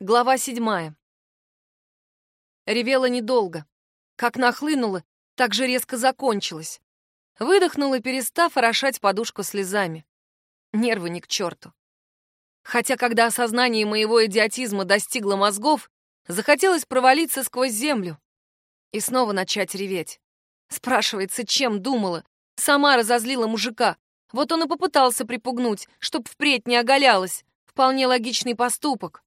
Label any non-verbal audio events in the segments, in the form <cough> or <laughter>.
Глава седьмая. Ревела недолго. Как нахлынула, так же резко закончилась. Выдохнула, перестав орошать подушку слезами. Нервы ни к черту. Хотя, когда осознание моего идиотизма достигло мозгов, захотелось провалиться сквозь землю и снова начать реветь. Спрашивается, чем думала? Сама разозлила мужика. Вот он и попытался припугнуть, чтоб впредь не оголялась. Вполне логичный поступок.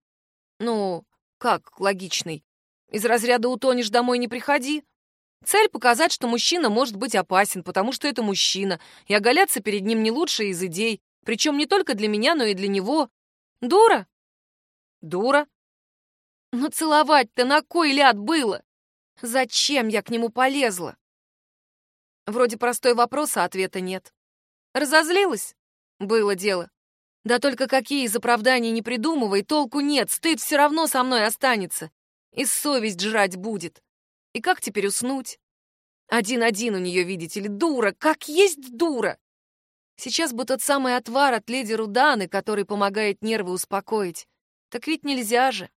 Ну, как логичный? Из разряда утонешь, домой не приходи. Цель — показать, что мужчина может быть опасен, потому что это мужчина, и оголяться перед ним не лучшая из идей, причем не только для меня, но и для него. Дура? Дура. Но целовать-то на кой ляд было? Зачем я к нему полезла? Вроде простой вопрос, а ответа нет. Разозлилась? Было дело. Да только какие из оправданий не придумывай, толку нет, стыд все равно со мной останется. И совесть жрать будет. И как теперь уснуть? Один-один у нее, видите ли, дура, как есть дура. Сейчас бы тот самый отвар от леди Руданы, который помогает нервы успокоить. Так ведь нельзя же.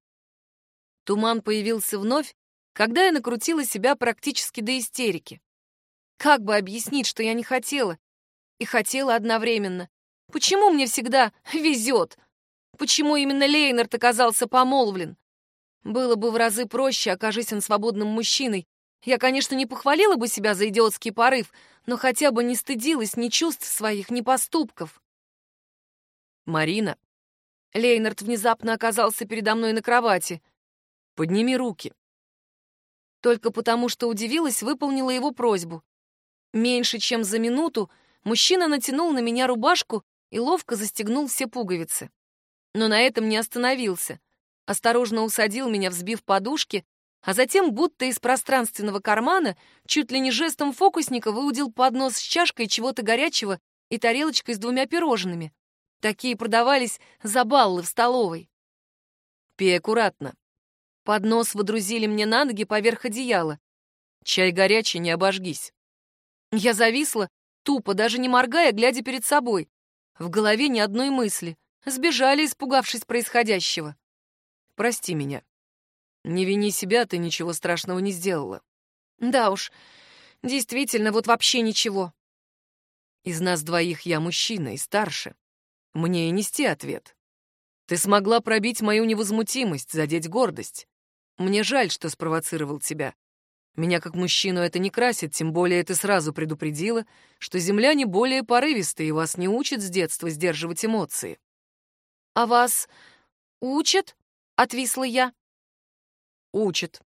Туман появился вновь, когда я накрутила себя практически до истерики. Как бы объяснить, что я не хотела? И хотела одновременно. Почему мне всегда везет? Почему именно Лейнард оказался помолвлен? Было бы в разы проще, окажись он свободным мужчиной. Я, конечно, не похвалила бы себя за идиотский порыв, но хотя бы не стыдилась ни чувств своих, ни поступков. «Марина». Лейнард внезапно оказался передо мной на кровати. «Подними руки». Только потому, что удивилась, выполнила его просьбу. Меньше чем за минуту мужчина натянул на меня рубашку и ловко застегнул все пуговицы. Но на этом не остановился. Осторожно усадил меня, взбив подушки, а затем, будто из пространственного кармана, чуть ли не жестом фокусника выудил поднос с чашкой чего-то горячего и тарелочкой с двумя пирожными. Такие продавались за баллы в столовой. «Пей аккуратно». Поднос водрузили мне на ноги поверх одеяла. «Чай горячий, не обожгись». Я зависла, тупо, даже не моргая, глядя перед собой. В голове ни одной мысли. Сбежали, испугавшись происходящего. Прости меня. Не вини себя, ты ничего страшного не сделала. Да уж, действительно, вот вообще ничего. Из нас двоих я мужчина и старше. Мне и нести ответ. Ты смогла пробить мою невозмутимость, задеть гордость. Мне жаль, что спровоцировал тебя. Меня как мужчину это не красит, тем более ты сразу предупредила, что земляне более порывистые и вас не учат с детства сдерживать эмоции. «А вас учат?» — отвисла я. «Учат.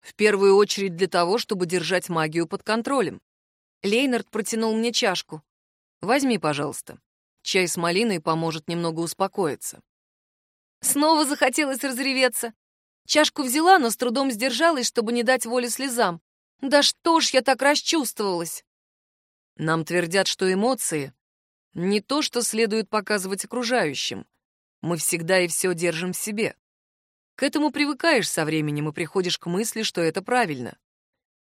В первую очередь для того, чтобы держать магию под контролем». Лейнард протянул мне чашку. «Возьми, пожалуйста. Чай с малиной поможет немного успокоиться». Снова захотелось разреветься. Чашку взяла, но с трудом сдержалась, чтобы не дать волю слезам. Да что ж я так расчувствовалась? Нам твердят, что эмоции — не то, что следует показывать окружающим. Мы всегда и все держим в себе. К этому привыкаешь со временем и приходишь к мысли, что это правильно.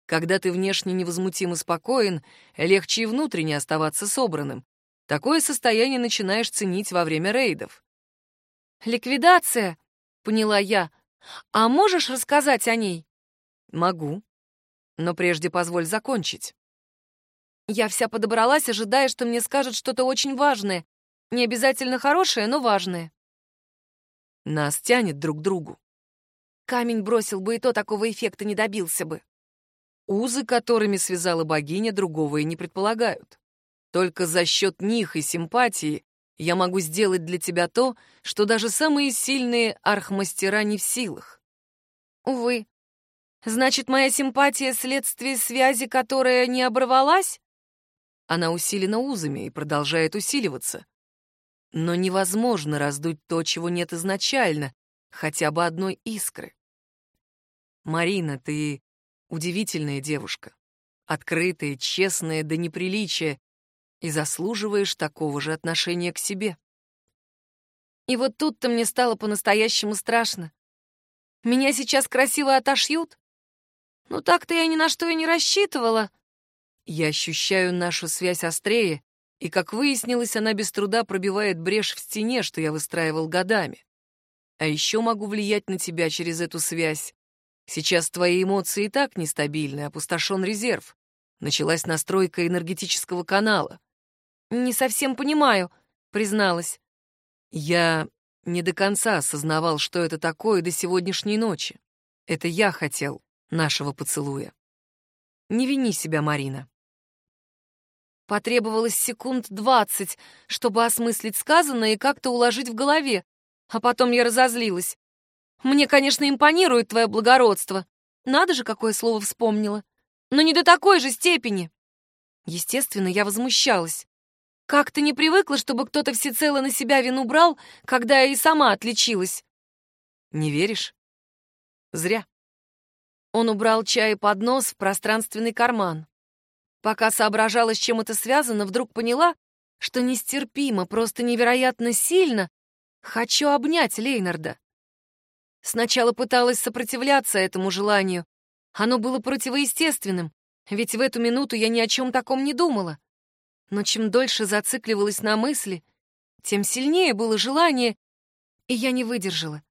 Когда ты внешне невозмутим и спокоен, легче и внутренне оставаться собранным. Такое состояние начинаешь ценить во время рейдов. «Ликвидация», — поняла я, — а можешь рассказать о ней? Могу. Но прежде позволь закончить. Я вся подобралась, ожидая, что мне скажут что-то очень важное. Не обязательно хорошее, но важное. Нас тянет друг к другу. Камень бросил бы, и то такого эффекта не добился бы. Узы, которыми связала богиня, другого и не предполагают. Только за счет них и симпатии я могу сделать для тебя то, что даже самые сильные архмастера не в силах. Увы. Значит, моя симпатия — следствие связи, которая не оборвалась? Она усилена узами и продолжает усиливаться. Но невозможно раздуть то, чего нет изначально, хотя бы одной искры. Марина, ты удивительная девушка. Открытая, честная до неприличия, и заслуживаешь такого же отношения к себе. И вот тут-то мне стало по-настоящему страшно. Меня сейчас красиво отошьют? Ну так-то я ни на что и не рассчитывала. Я ощущаю нашу связь острее, и, как выяснилось, она без труда пробивает брешь в стене, что я выстраивал годами. А еще могу влиять на тебя через эту связь. Сейчас твои эмоции и так нестабильны, опустошен резерв. Началась настройка энергетического канала. «Не совсем понимаю», — призналась. Я не до конца осознавал, что это такое до сегодняшней ночи. Это я хотел нашего поцелуя. Не вини себя, Марина. Потребовалось секунд двадцать, чтобы осмыслить сказанное и как-то уложить в голове. А потом я разозлилась. Мне, конечно, импонирует твое благородство. Надо же, какое слово вспомнила. Но не до такой же степени. Естественно, я возмущалась. Как ты не привыкла, чтобы кто-то всецело на себя вину брал, когда я и сама отличилась? Не веришь? Зря. Он убрал чай и поднос в пространственный карман. Пока соображала, с чем это связано, вдруг поняла, что нестерпимо, просто невероятно сильно хочу обнять Лейнарда. Сначала пыталась сопротивляться этому желанию. Оно было противоестественным, ведь в эту минуту я ни о чем таком не думала. Но чем дольше зацикливалась на мысли, тем сильнее было желание, и я не выдержала.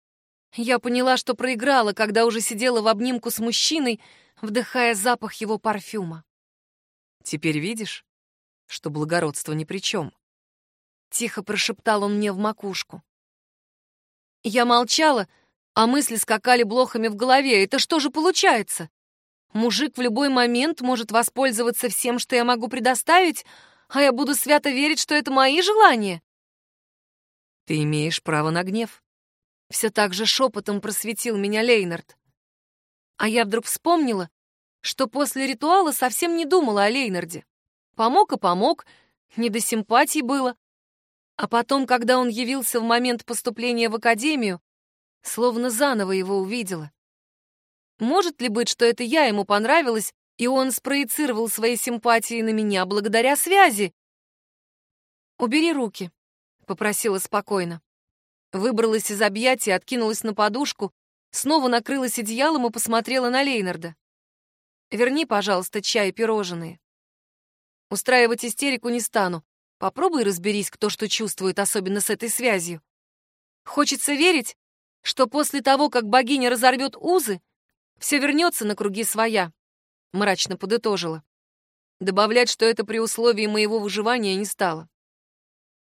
Я поняла, что проиграла, когда уже сидела в обнимку с мужчиной, вдыхая запах его парфюма. «Теперь видишь, что благородство ни при чем?» Тихо прошептал он мне в макушку. Я молчала, а мысли скакали блохами в голове. Это что же получается? Мужик в любой момент может воспользоваться всем, что я могу предоставить, а я буду свято верить, что это мои желания. Ты имеешь право на гнев. Все так же шепотом просветил меня Лейнард. А я вдруг вспомнила, что после ритуала совсем не думала о Лейнарде. Помог и помог, не до симпатии было. А потом, когда он явился в момент поступления в академию, словно заново его увидела. Может ли быть, что это я ему понравилась, и он спроецировал свои симпатии на меня благодаря связи? «Убери руки», — попросила спокойно. Выбралась из объятий, откинулась на подушку, снова накрылась одеялом и посмотрела на Лейнарда. «Верни, пожалуйста, чай и пирожные». Устраивать истерику не стану. Попробуй разберись, кто что чувствует, особенно с этой связью. Хочется верить, что после того, как богиня разорвет узы, все вернется на круги своя мрачно подытожила. Добавлять, что это при условии моего выживания, не стало.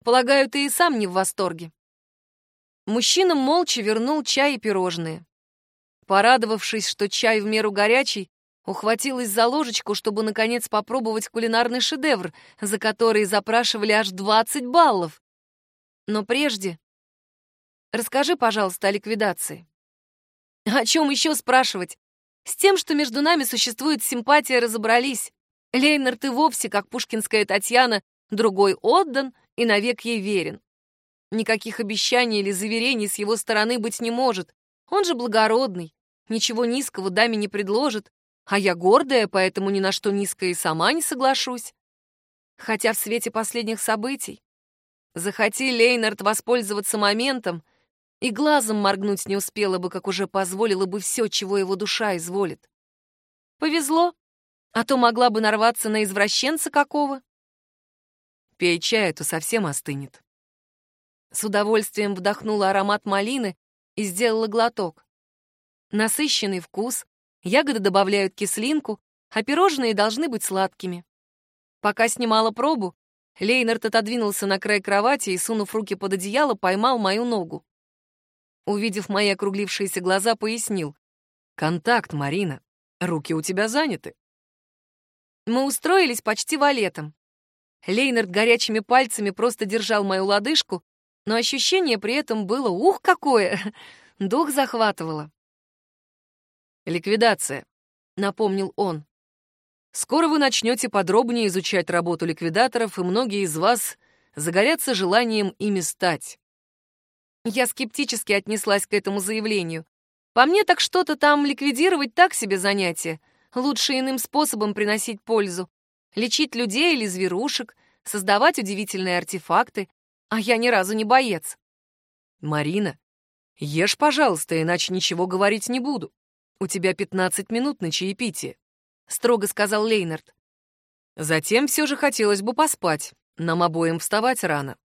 Полагаю, ты и сам не в восторге. Мужчина молча вернул чай и пирожные. Порадовавшись, что чай в меру горячий, ухватилась за ложечку, чтобы, наконец, попробовать кулинарный шедевр, за который запрашивали аж 20 баллов. Но прежде... Расскажи, пожалуйста, о ликвидации. О чем еще спрашивать? С тем, что между нами существует симпатия, разобрались. Лейнард и вовсе, как пушкинская Татьяна, другой отдан и навек ей верен. Никаких обещаний или заверений с его стороны быть не может. Он же благородный, ничего низкого даме не предложит, а я гордая, поэтому ни на что низкое и сама не соглашусь. Хотя в свете последних событий захоти Лейнард воспользоваться моментом, и глазом моргнуть не успела бы, как уже позволила бы все, чего его душа изволит. Повезло, а то могла бы нарваться на извращенца какого. Пей чай, а то совсем остынет. С удовольствием вдохнула аромат малины и сделала глоток. Насыщенный вкус, ягоды добавляют кислинку, а пирожные должны быть сладкими. Пока снимала пробу, Лейнард отодвинулся на край кровати и, сунув руки под одеяло, поймал мою ногу. Увидев мои округлившиеся глаза, пояснил. «Контакт, Марина. Руки у тебя заняты». Мы устроились почти валетом. Лейнард горячими пальцами просто держал мою лодыжку, но ощущение при этом было ух какое! <laughs> Дух захватывало. «Ликвидация», — напомнил он. «Скоро вы начнете подробнее изучать работу ликвидаторов, и многие из вас загорятся желанием ими стать. Я скептически отнеслась к этому заявлению. По мне так что-то там ликвидировать так себе занятие. Лучше иным способом приносить пользу. Лечить людей или зверушек, создавать удивительные артефакты. А я ни разу не боец. Марина, ешь, пожалуйста, иначе ничего говорить не буду. У тебя 15 минут на чаепитие, строго сказал Лейнард. Затем все же хотелось бы поспать. Нам обоим вставать рано.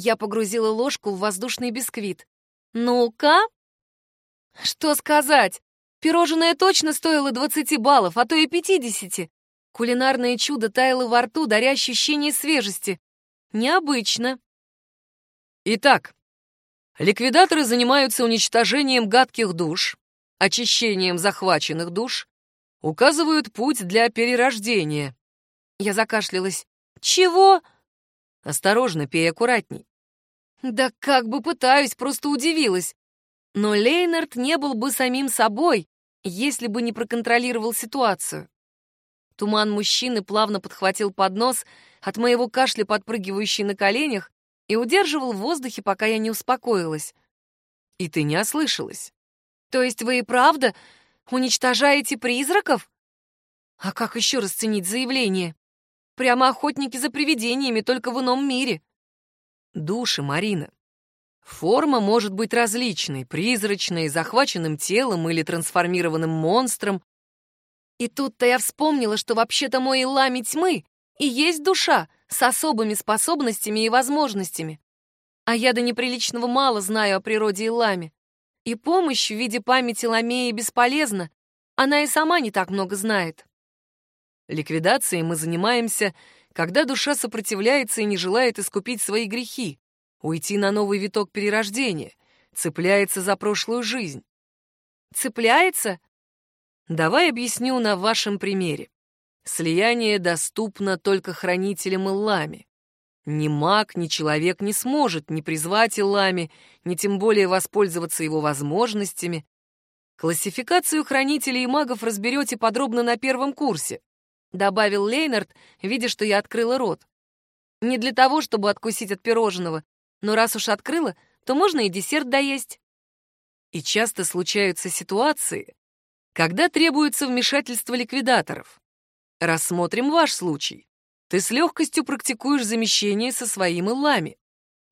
Я погрузила ложку в воздушный бисквит. Ну-ка. Что сказать? Пирожное точно стоило 20 баллов, а то и 50. Кулинарное чудо таяло во рту, даря ощущение свежести. Необычно. Итак, ликвидаторы занимаются уничтожением гадких душ, очищением захваченных душ, указывают путь для перерождения. Я закашлялась. Чего? Осторожно, пей аккуратней. Да как бы пытаюсь, просто удивилась. Но Лейнард не был бы самим собой, если бы не проконтролировал ситуацию. Туман мужчины плавно подхватил поднос от моего кашля, подпрыгивающий на коленях, и удерживал в воздухе, пока я не успокоилась. И ты не ослышалась. То есть вы и правда уничтожаете призраков? А как еще расценить заявление? Прямо охотники за привидениями, только в ином мире. Души, Марина. Форма может быть различной, призрачной, захваченным телом или трансформированным монстром. И тут-то я вспомнила, что вообще-то мой Илами тьмы и есть душа с особыми способностями и возможностями. А я до неприличного мало знаю о природе Илами. И помощь в виде памяти Ламеи бесполезна, она и сама не так много знает. Ликвидацией мы занимаемся, когда душа сопротивляется и не желает искупить свои грехи, уйти на новый виток перерождения, цепляется за прошлую жизнь. Цепляется? Давай объясню на вашем примере. Слияние доступно только хранителям Иллами. Ни маг, ни человек не сможет ни призвать Иллами, ни тем более воспользоваться его возможностями. Классификацию хранителей и магов разберете подробно на первом курсе, добавил Лейнард, видя, что я открыла рот. Не для того, чтобы откусить от пирожного, но раз уж открыла, то можно и десерт доесть. И часто случаются ситуации, когда требуется вмешательство ликвидаторов. Рассмотрим ваш случай. Ты с легкостью практикуешь замещение со своим Илами.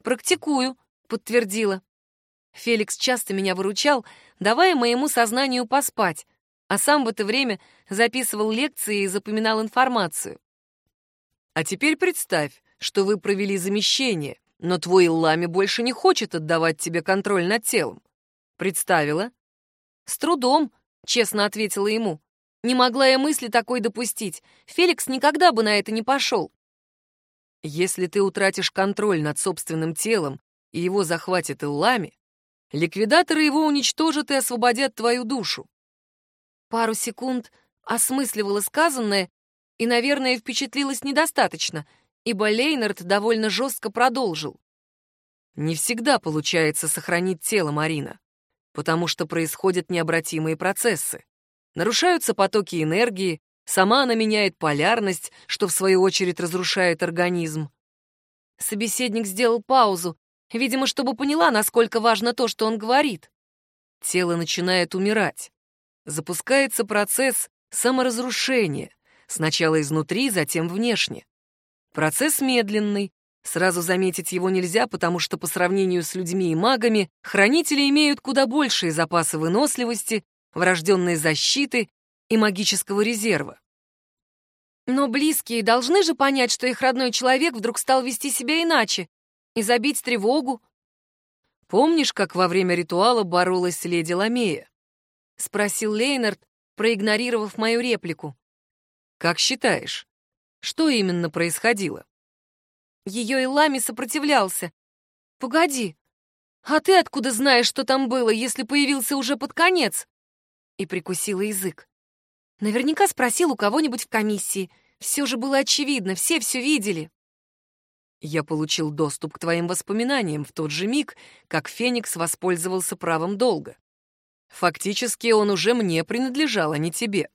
Практикую, подтвердила. Феликс часто меня выручал, давая моему сознанию поспать, а сам в это время записывал лекции и запоминал информацию. А теперь представь, что вы провели замещение, но твой Лами больше не хочет отдавать тебе контроль над телом. Представила? С трудом, честно ответила ему. Не могла я мысли такой допустить. Феликс никогда бы на это не пошел. Если ты утратишь контроль над собственным телом и его захватит Иллами, ликвидаторы его уничтожат и освободят твою душу. Пару секунд осмысливала сказанное и, наверное, впечатлилась недостаточно, ибо Лейнард довольно жестко продолжил. Не всегда получается сохранить тело Марина, потому что происходят необратимые процессы. Нарушаются потоки энергии, сама она меняет полярность, что в свою очередь разрушает организм. Собеседник сделал паузу, видимо, чтобы поняла, насколько важно то, что он говорит. Тело начинает умирать. Запускается процесс саморазрушения, сначала изнутри, затем внешне. Процесс медленный. Сразу заметить его нельзя, потому что по сравнению с людьми и магами хранители имеют куда большие запасы выносливости, врожденной защиты и магического резерва. Но близкие должны же понять, что их родной человек вдруг стал вести себя иначе и забить тревогу. Помнишь, как во время ритуала боролась леди Ламея? Спросил Лейнард, проигнорировав мою реплику. Как считаешь, что именно происходило? Ее Илами сопротивлялся. Погоди, а ты откуда знаешь, что там было, если появился уже под конец? И прикусила язык. Наверняка спросил у кого-нибудь в комиссии. Все же было очевидно, все все видели. Я получил доступ к твоим воспоминаниям в тот же миг, как Феникс воспользовался правом долга. Фактически он уже мне принадлежал, а не тебе.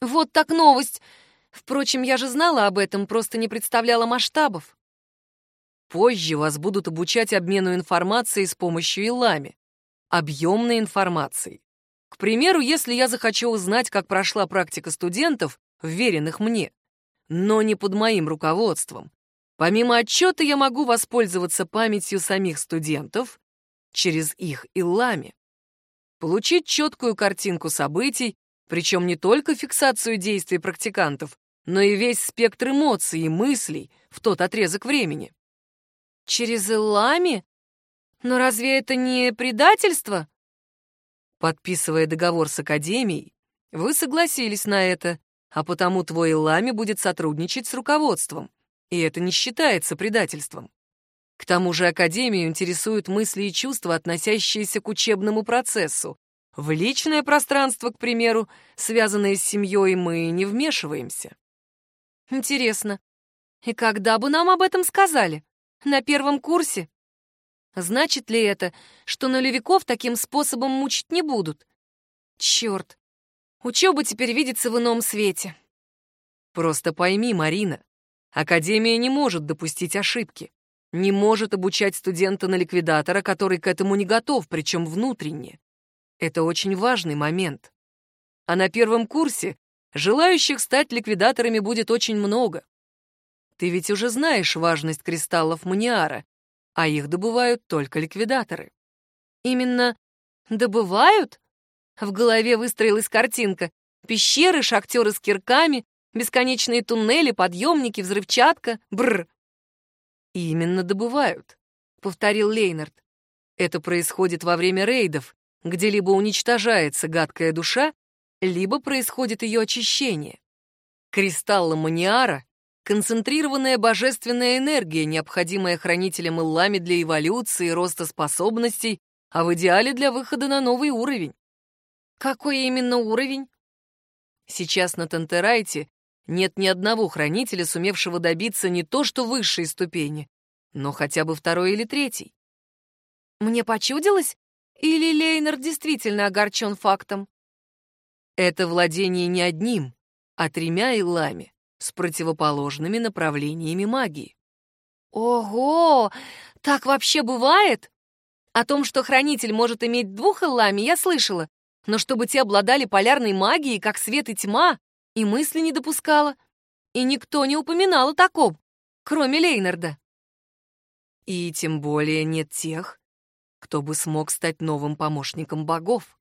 Вот так новость. Впрочем, я же знала об этом, просто не представляла масштабов. Позже вас будут обучать обмену информацией с помощью Илами. Объемной информацией. К примеру, если я захочу узнать, как прошла практика студентов, вверенных мне, но не под моим руководством, помимо отчета я могу воспользоваться памятью самих студентов через их Илами. Получить четкую картинку событий, причем не только фиксацию действий практикантов, но и весь спектр эмоций и мыслей в тот отрезок времени. Через Элами? Но разве это не предательство? Подписывая договор с Академией, вы согласились на это, а потому твой Лами будет сотрудничать с руководством, и это не считается предательством. К тому же Академию интересуют мысли и чувства, относящиеся к учебному процессу. В личное пространство, к примеру, связанное с семьей, мы не вмешиваемся. Интересно, и когда бы нам об этом сказали? На первом курсе? Значит ли это, что нулевиков таким способом мучить не будут? Черт, учеба теперь видится в ином свете. Просто пойми, Марина, Академия не может допустить ошибки. Не может обучать студента на ликвидатора, который к этому не готов, причем внутренне. Это очень важный момент. А на первом курсе желающих стать ликвидаторами будет очень много. Ты ведь уже знаешь важность кристаллов Маниара, а их добывают только ликвидаторы. Именно добывают? В голове выстроилась картинка. Пещеры, шахтеры с кирками, бесконечные туннели, подъемники, взрывчатка. Бррр. Именно добывают, повторил Лейнард. Это происходит во время рейдов, где либо уничтожается гадкая душа, либо происходит ее очищение. Кристаллы маниара Концентрированная божественная энергия, необходимая хранителям Иллами для эволюции, роста способностей, а в идеале для выхода на новый уровень. Какой именно уровень? Сейчас на Тантерайте нет ни одного хранителя, сумевшего добиться не то что высшей ступени, но хотя бы второй или третий. Мне почудилось? Или Лейнер действительно огорчен фактом? Это владение не одним, а тремя Иллами с противоположными направлениями магии. Ого! Так вообще бывает? О том, что хранитель может иметь двух Эллами, я слышала, но чтобы те обладали полярной магией, как свет и тьма, и мысли не допускала. И никто не упоминал о таком, кроме Лейнарда. И тем более нет тех, кто бы смог стать новым помощником богов.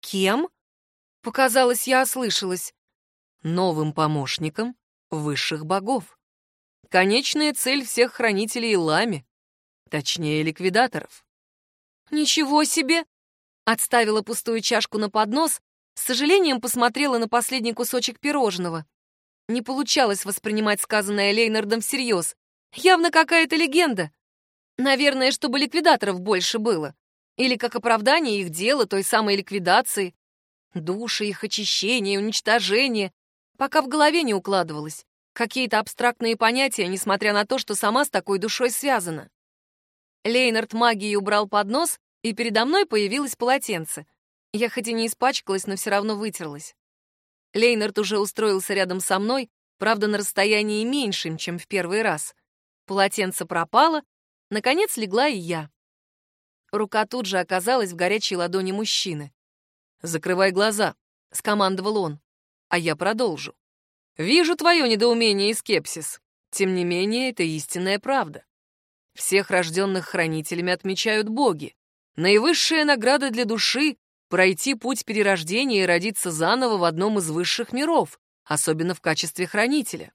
Кем? Показалось, я ослышалась новым помощником высших богов. Конечная цель всех хранителей Лами, точнее, ликвидаторов. «Ничего себе!» Отставила пустую чашку на поднос, с сожалением посмотрела на последний кусочек пирожного. Не получалось воспринимать сказанное Лейнардом всерьез. Явно какая-то легенда. Наверное, чтобы ликвидаторов больше было. Или как оправдание их дела, той самой ликвидации. Души, их очищение, уничтожение, Пока в голове не укладывалось. Какие-то абстрактные понятия, несмотря на то, что сама с такой душой связана. Лейнард магией убрал поднос, и передо мной появилось полотенце. Я хоть и не испачкалась, но все равно вытерлась. Лейнард уже устроился рядом со мной, правда, на расстоянии меньшем, чем в первый раз. Полотенце пропало, наконец легла и я. Рука тут же оказалась в горячей ладони мужчины. «Закрывай глаза», — скомандовал он а я продолжу. Вижу твое недоумение и скепсис. Тем не менее, это истинная правда. Всех рожденных хранителями отмечают боги. Наивысшая награда для души — пройти путь перерождения и родиться заново в одном из высших миров, особенно в качестве хранителя.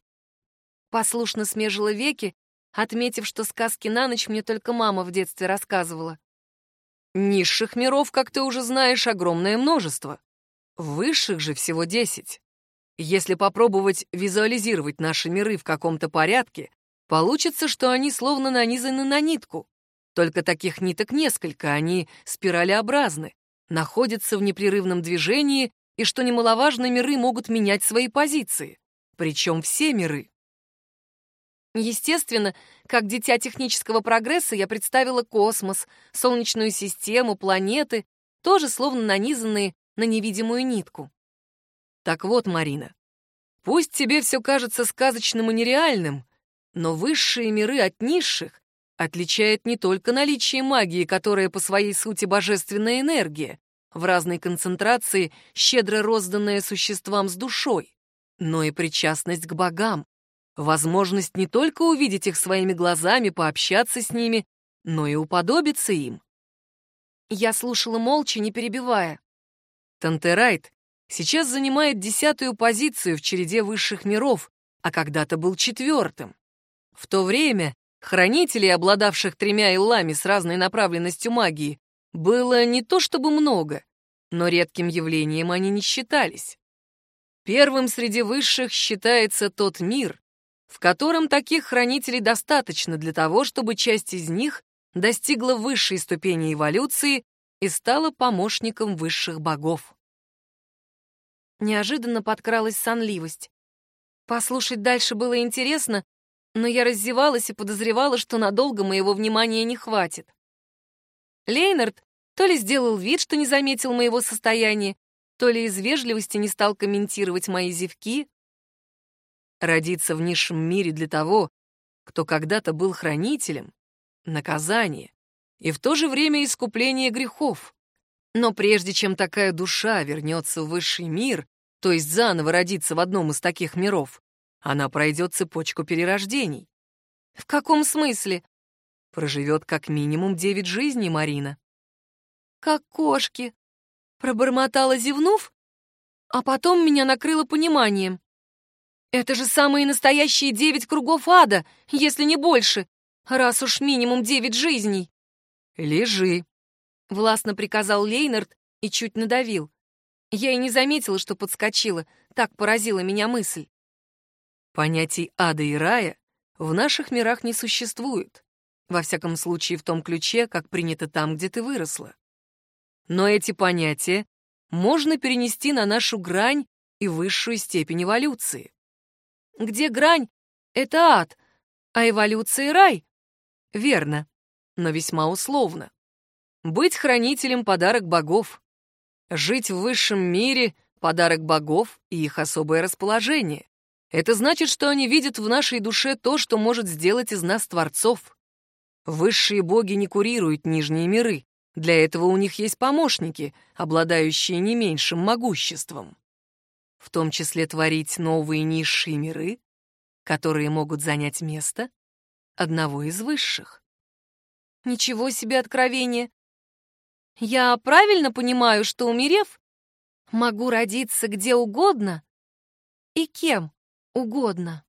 Послушно смежила веки, отметив, что сказки на ночь мне только мама в детстве рассказывала. Низших миров, как ты уже знаешь, огромное множество. Высших же всего десять. Если попробовать визуализировать наши миры в каком-то порядке, получится, что они словно нанизаны на нитку. Только таких ниток несколько, они спиралеобразны, находятся в непрерывном движении, и, что немаловажно, миры могут менять свои позиции. Причем все миры. Естественно, как дитя технического прогресса я представила космос, Солнечную систему, планеты, тоже словно нанизанные на невидимую нитку. Так вот, Марина, пусть тебе все кажется сказочным и нереальным, но высшие миры от низших отличает не только наличие магии, которая по своей сути божественная энергия, в разной концентрации, щедро розданная существам с душой, но и причастность к богам, возможность не только увидеть их своими глазами, пообщаться с ними, но и уподобиться им. Я слушала молча, не перебивая. Тантерайт сейчас занимает десятую позицию в череде высших миров, а когда-то был четвертым. В то время Хранителей, обладавших тремя иллами с разной направленностью магии, было не то чтобы много, но редким явлением они не считались. Первым среди высших считается тот мир, в котором таких хранителей достаточно для того, чтобы часть из них достигла высшей ступени эволюции и стала помощником высших богов. Неожиданно подкралась сонливость. Послушать дальше было интересно, но я раздевалась и подозревала, что надолго моего внимания не хватит. Лейнард то ли сделал вид, что не заметил моего состояния, то ли из вежливости не стал комментировать мои зевки. Родиться в низшем мире для того, кто когда-то был хранителем, наказание и в то же время искупление грехов. Но прежде чем такая душа вернется в высший мир, то есть заново родиться в одном из таких миров, она пройдет цепочку перерождений. В каком смысле? Проживет как минимум девять жизней, Марина. Как кошки. Пробормотала, зевнув, а потом меня накрыло пониманием. Это же самые настоящие девять кругов ада, если не больше, раз уж минимум девять жизней. Лежи, — властно приказал Лейнард и чуть надавил. Я и не заметила, что подскочила, так поразила меня мысль. Понятий ада и рая в наших мирах не существует, во всяком случае в том ключе, как принято там, где ты выросла. Но эти понятия можно перенести на нашу грань и высшую степень эволюции. Где грань — это ад, а эволюция — рай. Верно, но весьма условно. Быть хранителем — подарок богов. Жить в высшем мире — подарок богов и их особое расположение. Это значит, что они видят в нашей душе то, что может сделать из нас творцов. Высшие боги не курируют нижние миры. Для этого у них есть помощники, обладающие не меньшим могуществом. В том числе творить новые низшие миры, которые могут занять место одного из высших. Ничего себе откровение! Я правильно понимаю, что, умерев, могу родиться где угодно и кем угодно?